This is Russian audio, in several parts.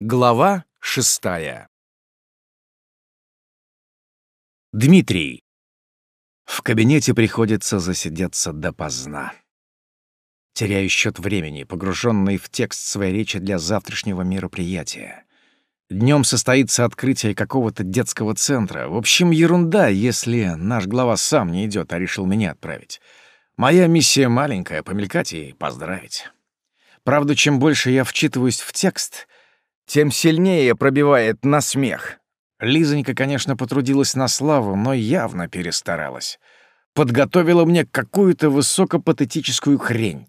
Глава шестая. Дмитрий. В кабинете приходится засидеться допоздна. Теряю счет времени, погруженный в текст своей речи для завтрашнего мероприятия. Днем состоится открытие какого-то детского центра. В общем, ерунда, если наш глава сам не идет, а решил меня отправить. Моя миссия маленькая — помелькать и поздравить. Правда, чем больше я вчитываюсь в текст — тем сильнее пробивает на смех. Лизонька, конечно, потрудилась на славу, но явно перестаралась. Подготовила мне какую-то высокопатетическую хрень.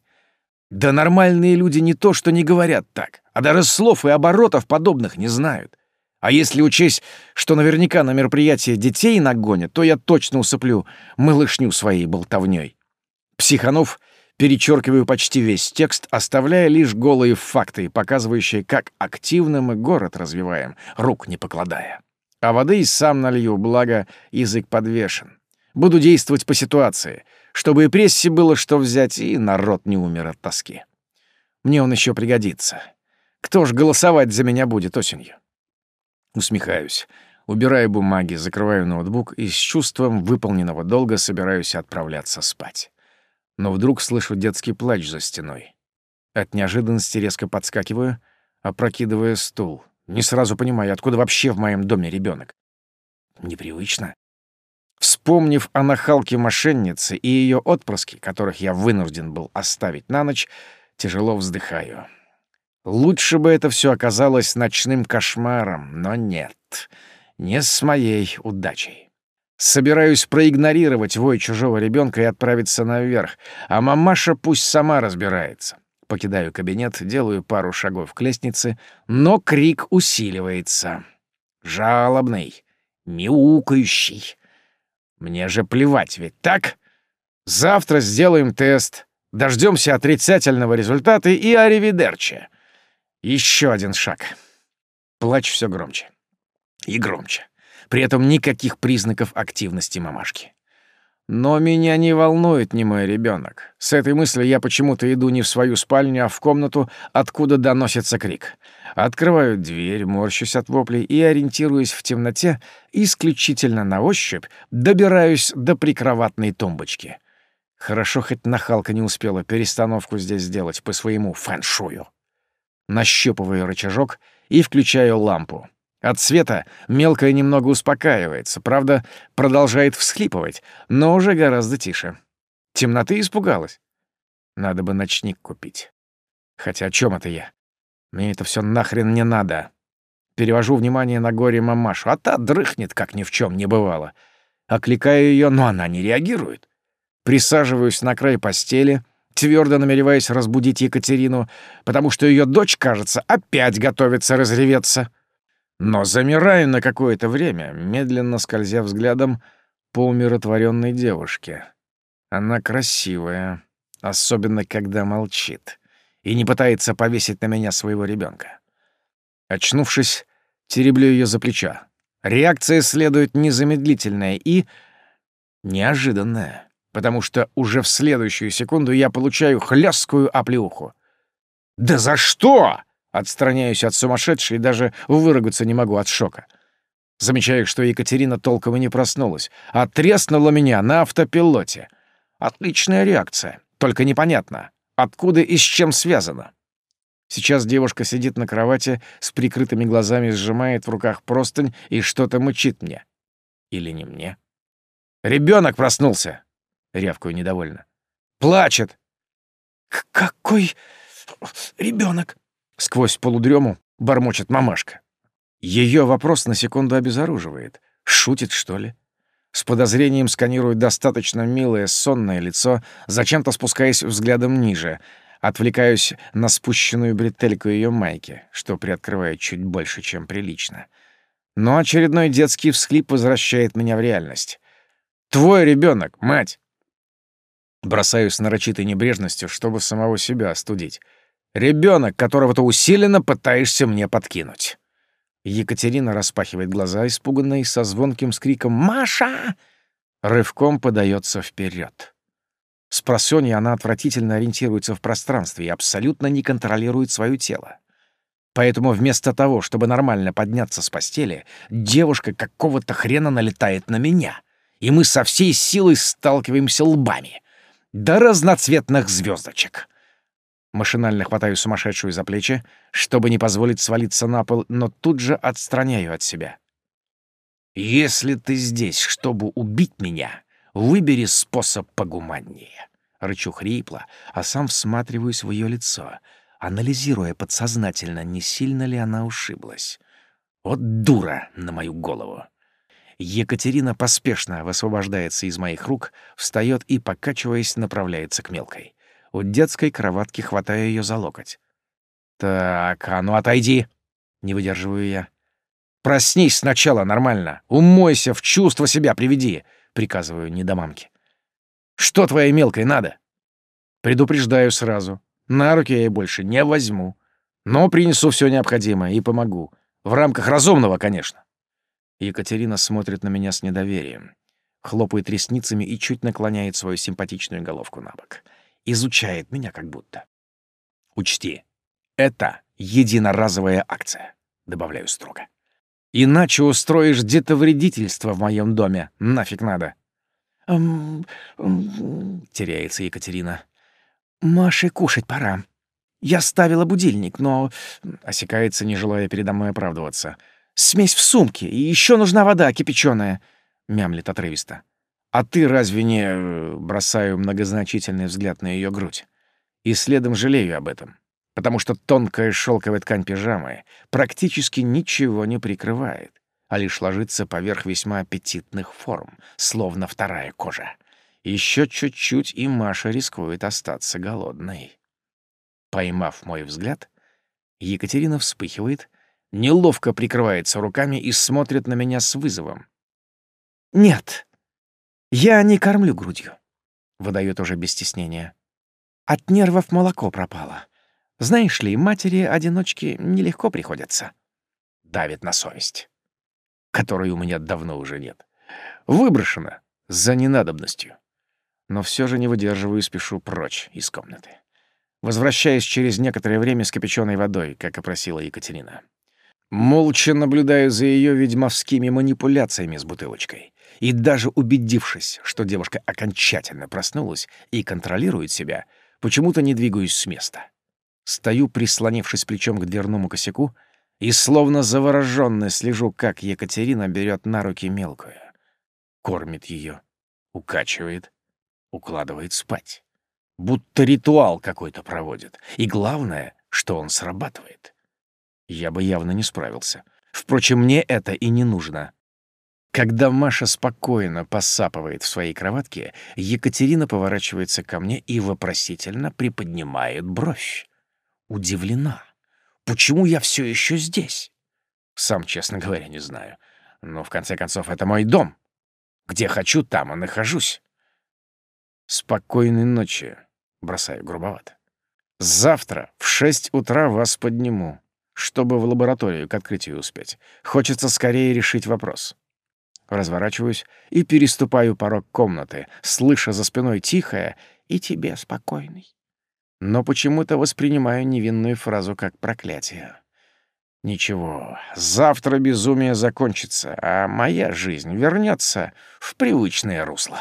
Да нормальные люди не то, что не говорят так, а даже слов и оборотов подобных не знают. А если учесть, что наверняка на мероприятие детей нагонят, то я точно усыплю малышню своей болтовнёй. Психанов, перечеркиваю почти весь текст, оставляя лишь голые факты, показывающие, как активно мы город развиваем, рук не покладая. А воды и сам налью, благо язык подвешен. Буду действовать по ситуации, чтобы и прессе было что взять, и народ не умер от тоски. Мне он еще пригодится. Кто ж голосовать за меня будет осенью? Усмехаюсь. Убираю бумаги, закрываю ноутбук и с чувством выполненного долга собираюсь отправляться спать но вдруг слышу детский плач за стеной. От неожиданности резко подскакиваю, опрокидывая стул. Не сразу понимаю, откуда вообще в моем доме ребенок. Непривычно. Вспомнив о нахалке-мошеннице и ее отпрыске, которых я вынужден был оставить на ночь, тяжело вздыхаю. Лучше бы это все оказалось ночным кошмаром, но нет, не с моей удачей. Собираюсь проигнорировать вой чужого ребенка и отправиться наверх, а мамаша пусть сама разбирается. Покидаю кабинет, делаю пару шагов к лестнице, но крик усиливается. Жалобный, мяукающий. Мне же плевать, ведь так? Завтра сделаем тест, дождемся отрицательного результата и аривидерчи. Еще один шаг. Плачь все громче и громче. При этом никаких признаков активности мамашки. Но меня не волнует не мой ребенок. С этой мыслью я почему-то иду не в свою спальню, а в комнату, откуда доносится крик. Открываю дверь, морщусь от воплей и, ориентируясь в темноте, исключительно на ощупь добираюсь до прикроватной тумбочки. Хорошо, хоть нахалка не успела перестановку здесь сделать по своему фэншую. Нащупываю рычажок и включаю лампу. От света мелкая немного успокаивается, правда, продолжает всхлипывать, но уже гораздо тише. Темноты испугалась. Надо бы ночник купить. Хотя о чем это я? Мне это все нахрен не надо. Перевожу внимание на горе мамашу, а та дрыхнет, как ни в чем не бывало. Окликаю ее, но она не реагирует. Присаживаюсь на край постели, твердо намереваясь разбудить Екатерину, потому что ее дочь, кажется, опять готовится разреветься но замираю на какое-то время, медленно скользя взглядом по умиротворенной девушке. Она красивая, особенно когда молчит и не пытается повесить на меня своего ребенка. Очнувшись, тереблю ее за плечо. Реакция следует незамедлительная и неожиданная, потому что уже в следующую секунду я получаю хлесткую оплеуху. «Да за что?» Отстраняюсь от сумасшедшей и даже выругаться не могу от шока. Замечаю, что Екатерина толком и не проснулась, а треснула меня на автопилоте. Отличная реакция, только непонятно, откуда и с чем связано. Сейчас девушка сидит на кровати, с прикрытыми глазами сжимает в руках простынь и что-то мучит мне. Или не мне? Ребенок проснулся!» — рявкую недовольно. «Плачет!» «Какой ребенок? Сквозь полудрему бормочет мамашка. Ее вопрос на секунду обезоруживает. Шутит, что ли? С подозрением сканирует достаточно милое сонное лицо, зачем-то спускаясь взглядом ниже. Отвлекаюсь на спущенную бретельку ее майки, что приоткрывает чуть больше, чем прилично. Но очередной детский всхлип возвращает меня в реальность. «Твой ребенок, мать!» Бросаюсь нарочитой небрежностью, чтобы самого себя остудить. Ребенок, которого ты усиленно пытаешься мне подкинуть». Екатерина распахивает глаза, испуганная и со звонким скриком «Маша!» рывком подается вперед. С просонья она отвратительно ориентируется в пространстве и абсолютно не контролирует свое тело. Поэтому вместо того, чтобы нормально подняться с постели, девушка какого-то хрена налетает на меня, и мы со всей силой сталкиваемся лбами. До разноцветных звездочек. Машинально хватаю сумасшедшую за плечи, чтобы не позволить свалиться на пол, но тут же отстраняю от себя. «Если ты здесь, чтобы убить меня, выбери способ погуманнее». Рычу хрипло, а сам всматриваюсь в ее лицо, анализируя подсознательно, не сильно ли она ушиблась. «Вот дура на мою голову!» Екатерина поспешно высвобождается из моих рук, встает и, покачиваясь, направляется к мелкой у детской кроватки, хватая ее за локоть. «Так, а ну отойди!» — не выдерживаю я. «Проснись сначала нормально, умойся, в чувство себя приведи!» — приказываю недомамке. «Что твоей мелкой надо?» «Предупреждаю сразу. На руки я ей больше не возьму. Но принесу все необходимое и помогу. В рамках разумного, конечно». Екатерина смотрит на меня с недоверием, хлопает ресницами и чуть наклоняет свою симпатичную головку на бок. «Я изучает меня как будто. Учти, это единоразовая акция, добавляю строго. Иначе устроишь где-то вредительство в моем доме. Нафиг надо. теряется Екатерина. Маше кушать пора. Я ставила будильник, но... Осекается, не желая передо мной оправдываться. Смесь в сумке, и еще нужна вода кипяченая. Мямлет отрывисто. «А ты разве не...» э, — бросаю многозначительный взгляд на ее грудь. И следом жалею об этом, потому что тонкая шелковая ткань пижамы практически ничего не прикрывает, а лишь ложится поверх весьма аппетитных форм, словно вторая кожа. Еще чуть-чуть, и Маша рискует остаться голодной. Поймав мой взгляд, Екатерина вспыхивает, неловко прикрывается руками и смотрит на меня с вызовом. «Нет!» Я не кормлю грудью, выдает уже без стеснения. От нервов молоко пропало. Знаешь ли, матери-одиночки нелегко приходятся. Давит на совесть, которой у меня давно уже нет. Выброшена за ненадобностью. Но все же не выдерживаю и спешу прочь из комнаты. возвращаясь через некоторое время с кипяченой водой, как и просила Екатерина. Молча наблюдаю за ее ведьмовскими манипуляциями с бутылочкой и даже убедившись, что девушка окончательно проснулась и контролирует себя, почему-то не двигаюсь с места. Стою, прислонившись плечом к дверному косяку, и словно заворожённо слежу, как Екатерина берет на руки мелкую. Кормит ее, укачивает, укладывает спать. Будто ритуал какой-то проводит. И главное, что он срабатывает. Я бы явно не справился. Впрочем, мне это и не нужно. Когда Маша спокойно посапывает в своей кроватке, Екатерина поворачивается ко мне и вопросительно приподнимает бровь. Удивлена. Почему я все еще здесь? Сам, честно говоря, не знаю. Но, в конце концов, это мой дом. Где хочу, там и нахожусь. «Спокойной ночи», — бросаю грубовато. «Завтра в шесть утра вас подниму, чтобы в лабораторию к открытию успеть. Хочется скорее решить вопрос». Разворачиваюсь и переступаю порог комнаты, слыша за спиной тихое «и тебе спокойный». Но почему-то воспринимаю невинную фразу как проклятие. Ничего, завтра безумие закончится, а моя жизнь вернется в привычное русло.